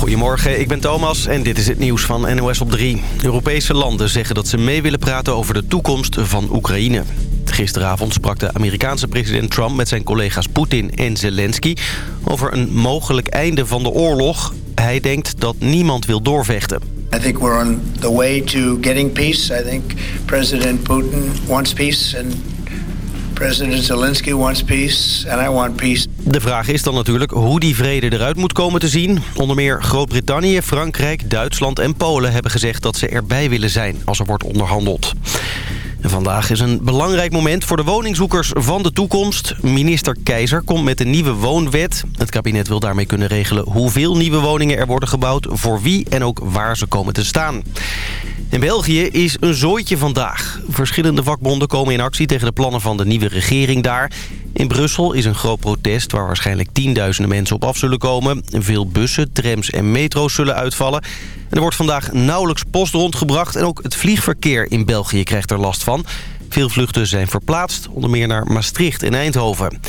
Goedemorgen, ik ben Thomas en dit is het nieuws van NOS op 3. Europese landen zeggen dat ze mee willen praten over de toekomst van Oekraïne. Gisteravond sprak de Amerikaanse president Trump met zijn collega's Poetin en Zelensky... over een mogelijk einde van de oorlog. Hij denkt dat niemand wil doorvechten. I think we're on the way to getting peace. I think President Putin wants peace and President Zelensky wants peace and I want peace. De vraag is dan natuurlijk hoe die vrede eruit moet komen te zien. Onder meer Groot-Brittannië, Frankrijk, Duitsland en Polen hebben gezegd dat ze erbij willen zijn als er wordt onderhandeld. En vandaag is een belangrijk moment voor de woningzoekers van de toekomst. Minister Keizer komt met een nieuwe woonwet. Het kabinet wil daarmee kunnen regelen hoeveel nieuwe woningen er worden gebouwd... voor wie en ook waar ze komen te staan. In België is een zooitje vandaag. Verschillende vakbonden komen in actie tegen de plannen van de nieuwe regering daar. In Brussel is een groot protest waar waarschijnlijk tienduizenden mensen op af zullen komen. Veel bussen, trams en metro's zullen uitvallen. En er wordt vandaag nauwelijks post rondgebracht en ook het vliegverkeer in België krijgt er last van. Veel vluchten zijn verplaatst, onder meer naar Maastricht en Eindhoven.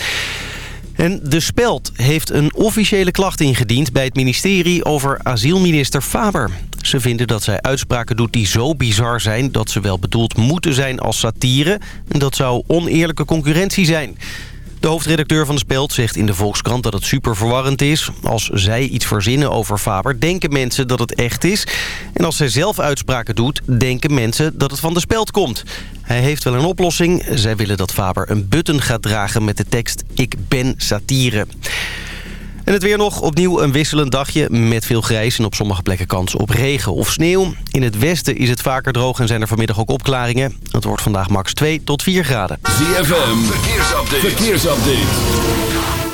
En De Speld heeft een officiële klacht ingediend bij het ministerie over asielminister Faber. Ze vinden dat zij uitspraken doet die zo bizar zijn dat ze wel bedoeld moeten zijn als satire. En dat zou oneerlijke concurrentie zijn. De hoofdredacteur van de Speld zegt in de Volkskrant dat het super verwarrend is. Als zij iets verzinnen over Faber, denken mensen dat het echt is. En als zij zelf uitspraken doet, denken mensen dat het van de Speld komt. Hij heeft wel een oplossing. Zij willen dat Faber een button gaat dragen met de tekst Ik ben satire. En het weer nog opnieuw een wisselend dagje met veel grijs... en op sommige plekken kans op regen of sneeuw. In het westen is het vaker droog en zijn er vanmiddag ook opklaringen. Het wordt vandaag max 2 tot 4 graden. ZFM, verkeersupdate. verkeersupdate.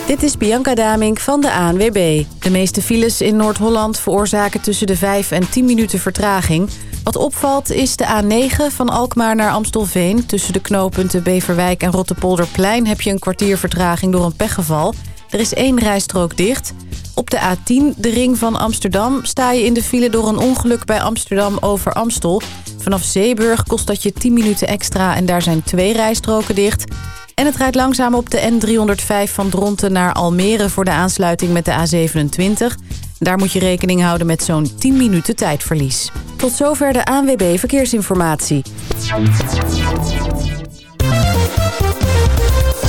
Dit is Bianca Damink van de ANWB. De meeste files in Noord-Holland veroorzaken tussen de 5 en 10 minuten vertraging. Wat opvalt is de A9 van Alkmaar naar Amstelveen. Tussen de knooppunten Beverwijk en Rottepolderplein heb je een kwartier vertraging door een pechgeval... Er is één rijstrook dicht. Op de A10, de ring van Amsterdam, sta je in de file door een ongeluk bij Amsterdam over Amstel. Vanaf Zeeburg kost dat je 10 minuten extra en daar zijn twee rijstroken dicht. En het rijdt langzaam op de N305 van Dronten naar Almere voor de aansluiting met de A27. Daar moet je rekening houden met zo'n 10 minuten tijdverlies. Tot zover de ANWB Verkeersinformatie.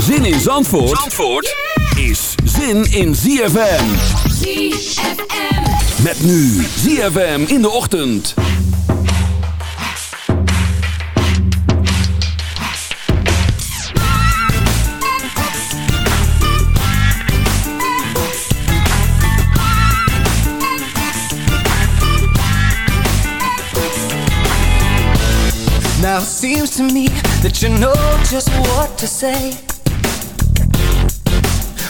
Zin in Zandvoort, Zandvoort is zin in ZFM. ZFM. Met nu ZFM in de ochtend. Now it seems to me that you know just what to say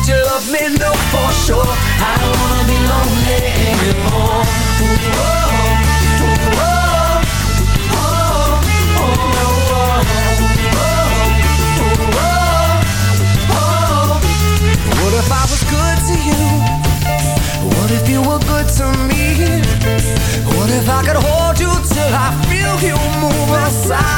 that you love me, know for sure I don't wanna be lonely anymore Ooh, oh, oh, oh. What if I was good to you? What if you were good to me? What if I could hold you till I feel you move outside?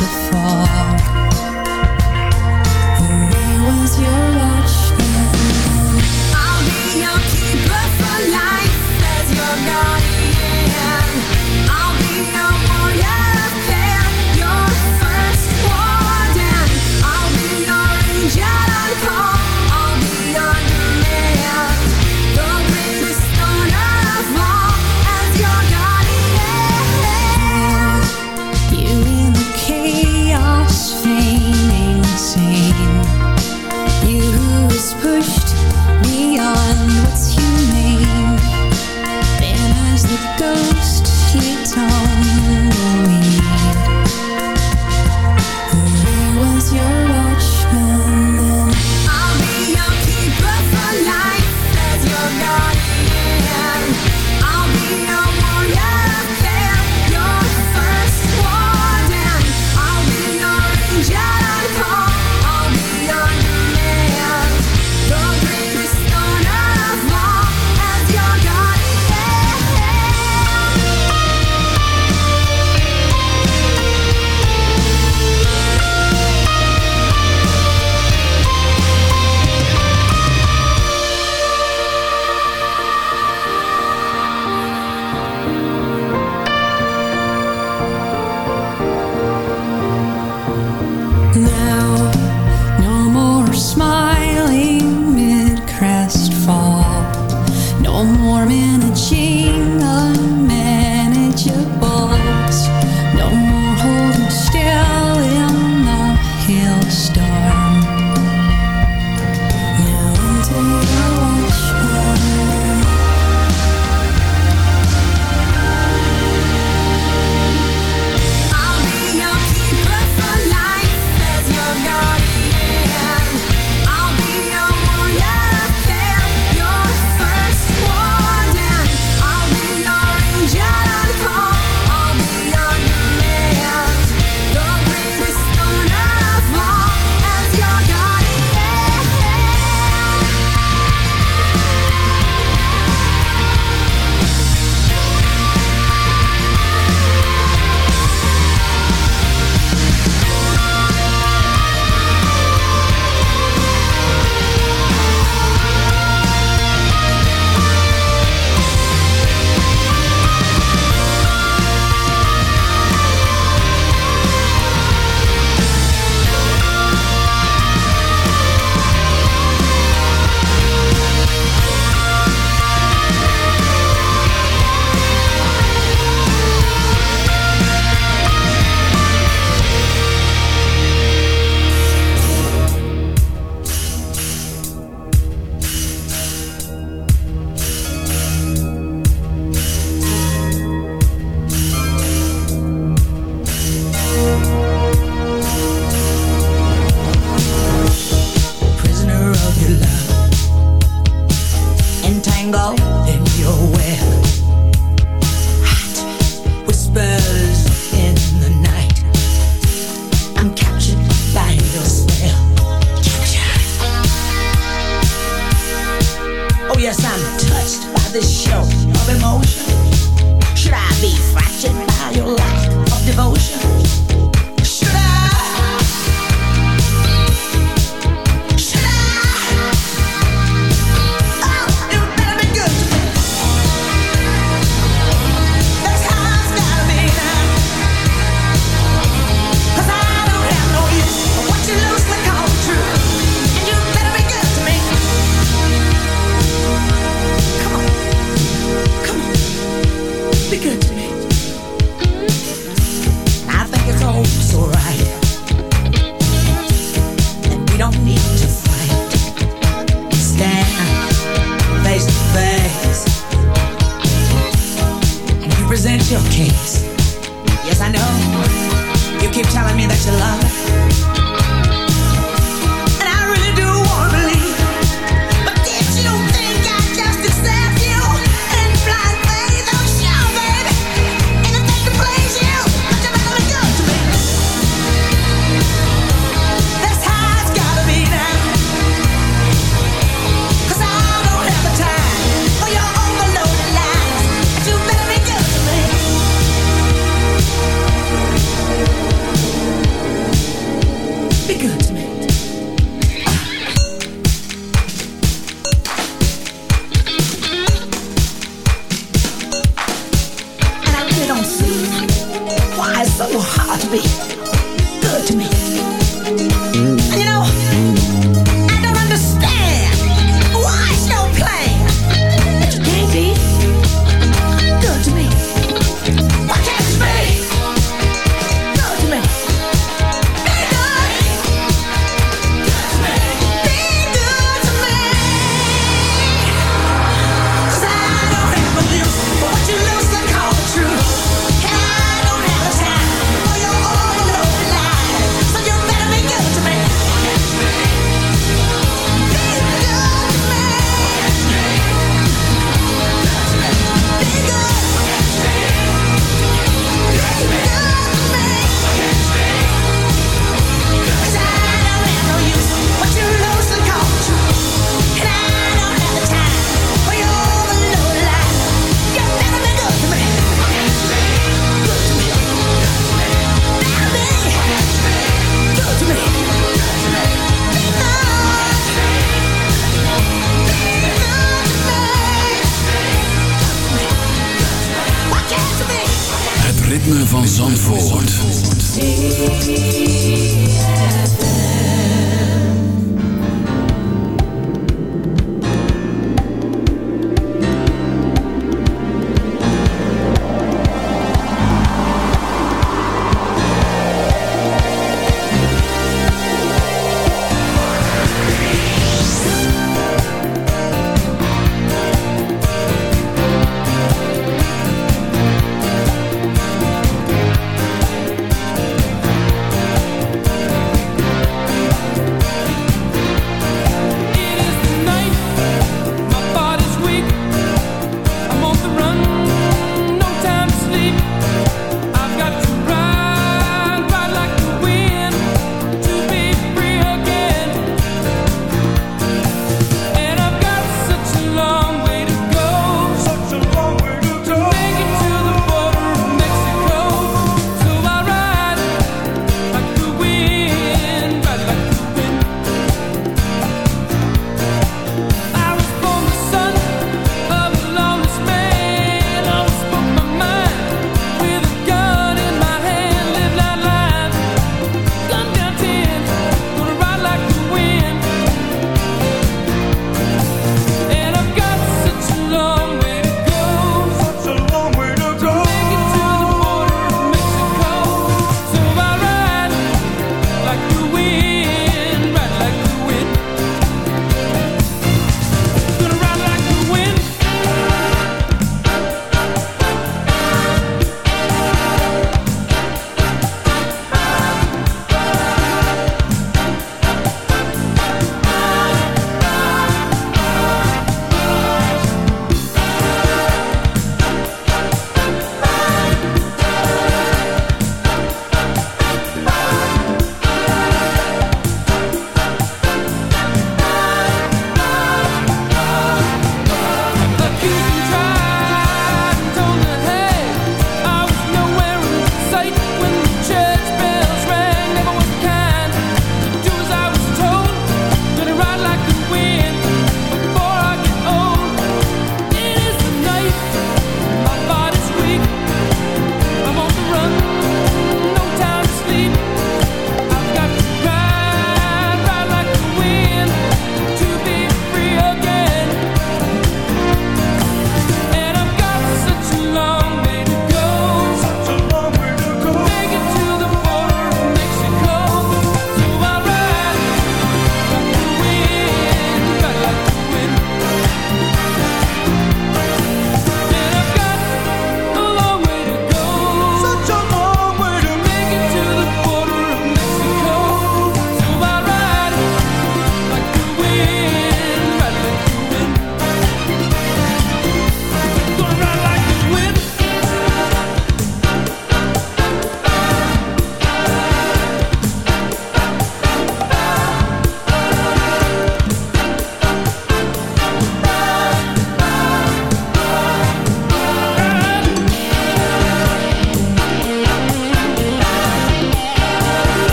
The fall.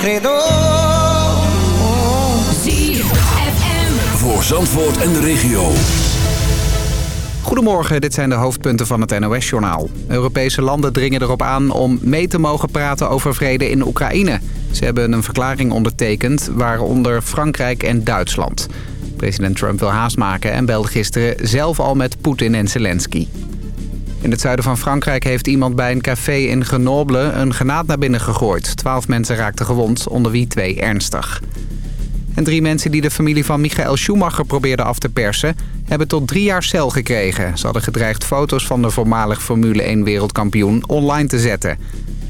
Credo. Voor Zandvoort en de regio. Goedemorgen, dit zijn de hoofdpunten van het NOS-journaal. Europese landen dringen erop aan om mee te mogen praten over vrede in Oekraïne. Ze hebben een verklaring ondertekend, waaronder Frankrijk en Duitsland. President Trump wil haast maken en belde gisteren zelf al met Poetin en Zelensky. In het zuiden van Frankrijk heeft iemand bij een café in Grenoble een granaat naar binnen gegooid. Twaalf mensen raakten gewond, onder wie twee ernstig. En drie mensen die de familie van Michael Schumacher probeerden af te persen... hebben tot drie jaar cel gekregen. Ze hadden gedreigd foto's van de voormalig Formule 1 wereldkampioen online te zetten.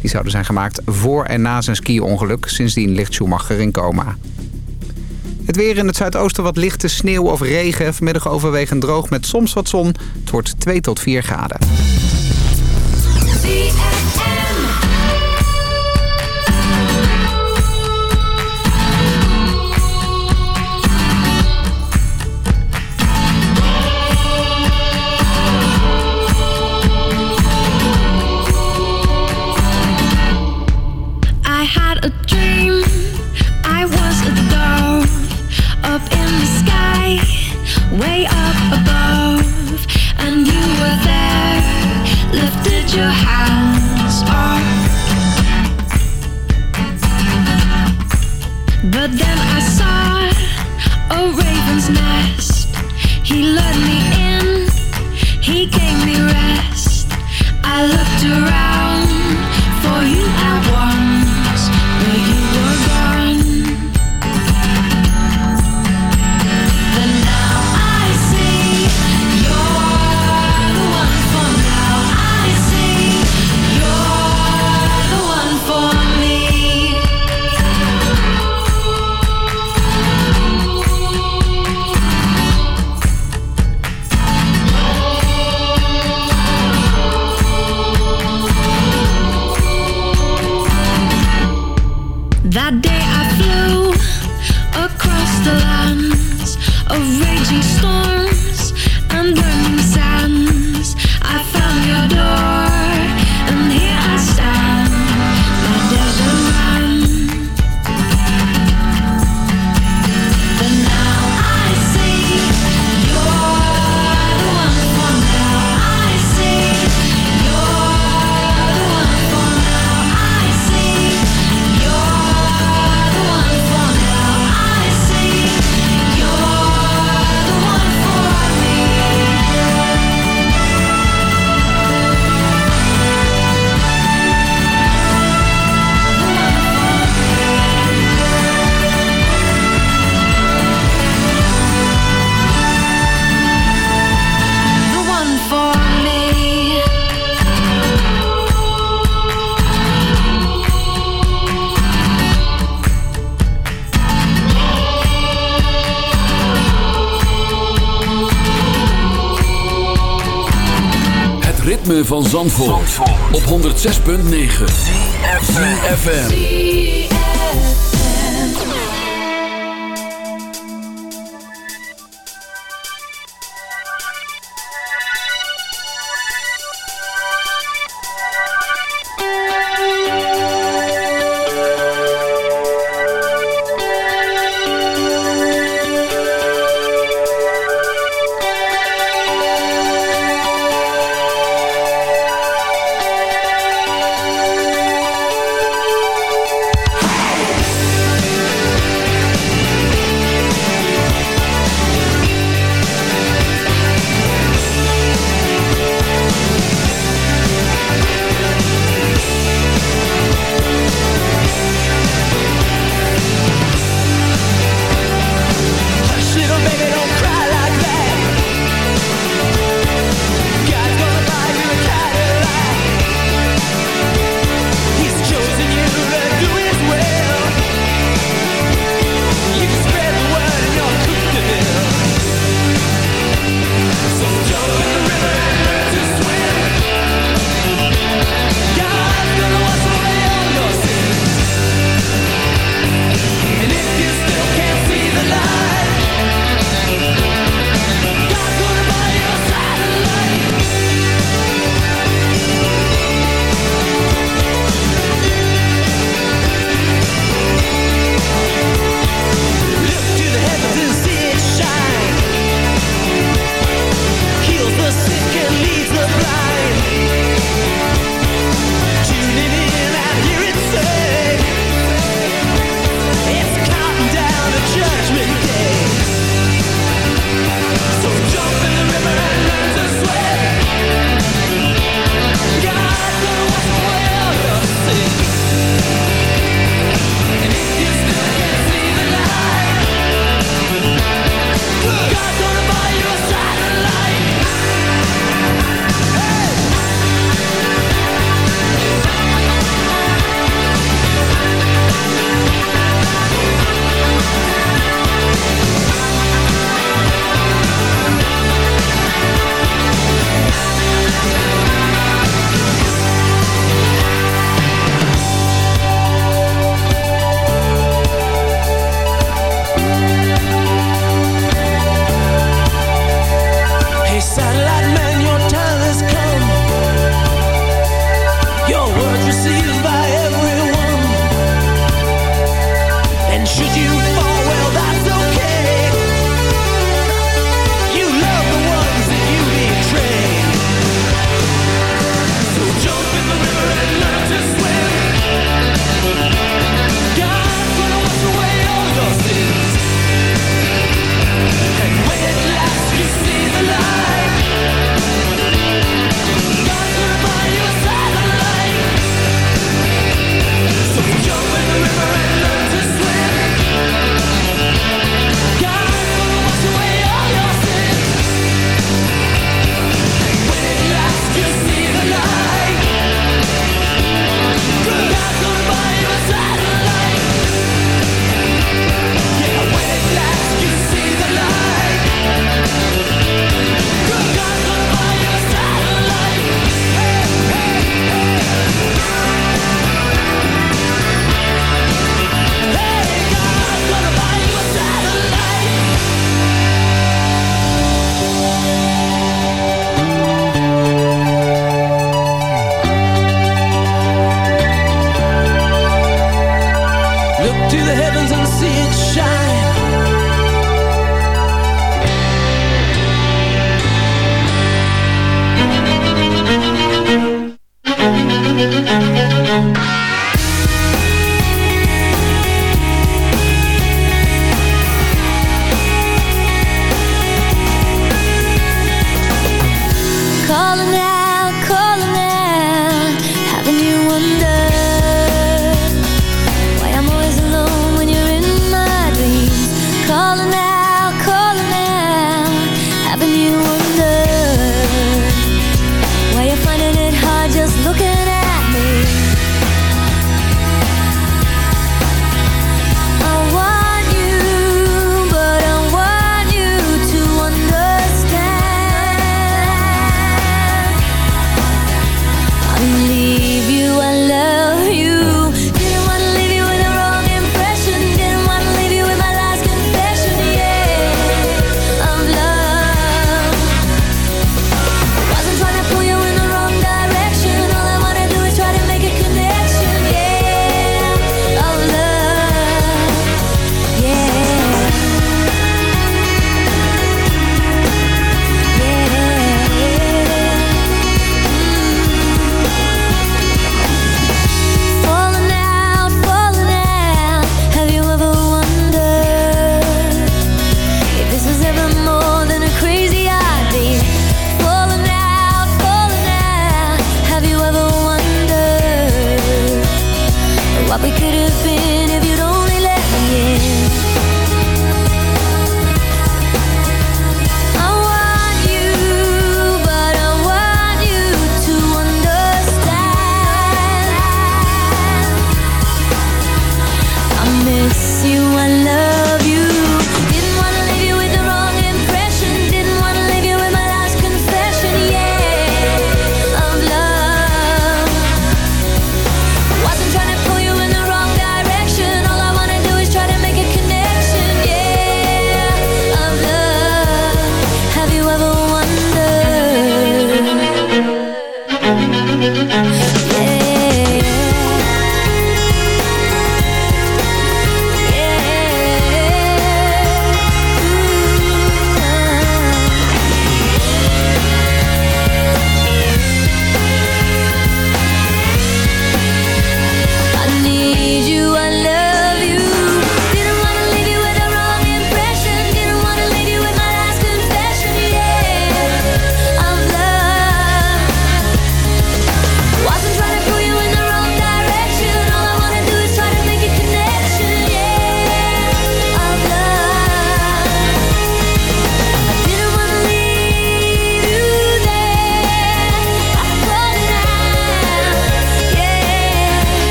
Die zouden zijn gemaakt voor en na zijn ski-ongeluk. Sindsdien ligt Schumacher in coma. Het weer in het zuidoosten wat lichte sneeuw of regen. Vanmiddag overwegend droog met soms wat zon. Het wordt 2 tot 4 graden. up in the sky, way up above, and you were there, lifted your hands up. But then I saw a raven's nest, he led me 106.9. FM.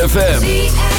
ZFM.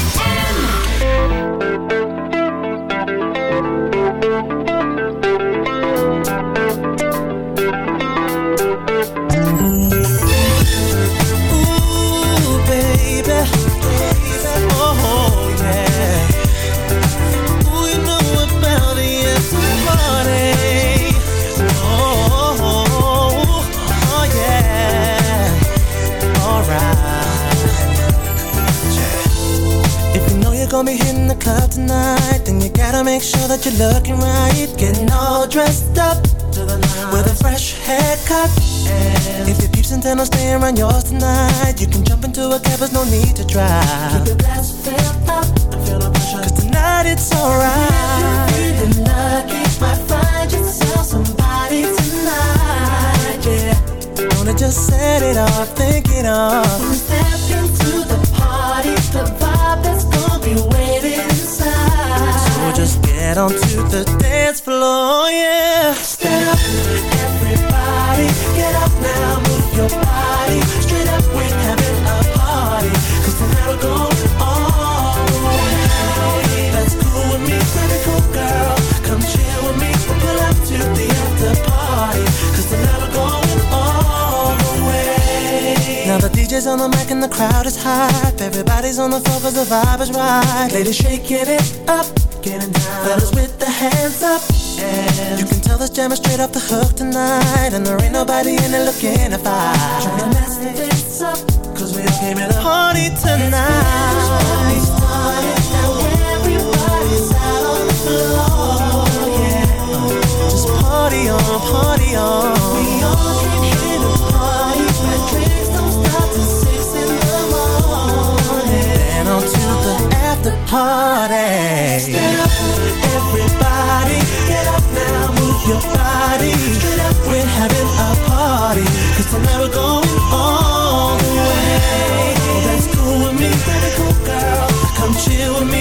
cause the vibe is right. Ladies shaking it up, getting down. Fellas with the hands up. And you can tell this jam is straight off the hook tonight. And there ain't nobody in it looking Stand up, everybody. Get up now, move your body. We're having a tonight we're going all the way. That's cool with me, baby, cool girl. Come chill with me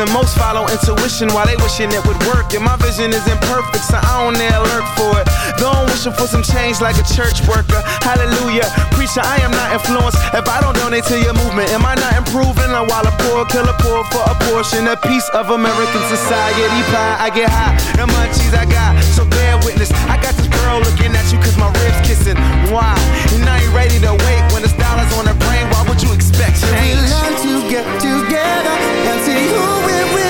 Gonna. Most follow intuition while they wishing it would work. And my vision is imperfect, so I don't dare lurk for it. I'm wishing for some change like a church worker. Hallelujah. Preacher, I am not influenced. If I don't donate to your movement, am I not improving? Or while a poor killer poor for a portion, a piece of American society pie. I get high, the munchies I got. So bear witness. I got this girl looking at you cause my ribs kissing. Why? And I ain't ready to wait when it's dollars on the brain. Why would you expect change? We learn to get together and see who we really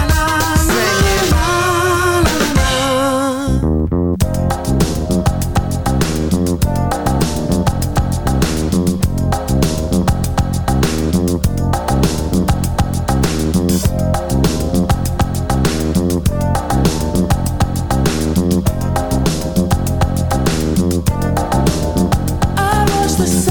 was so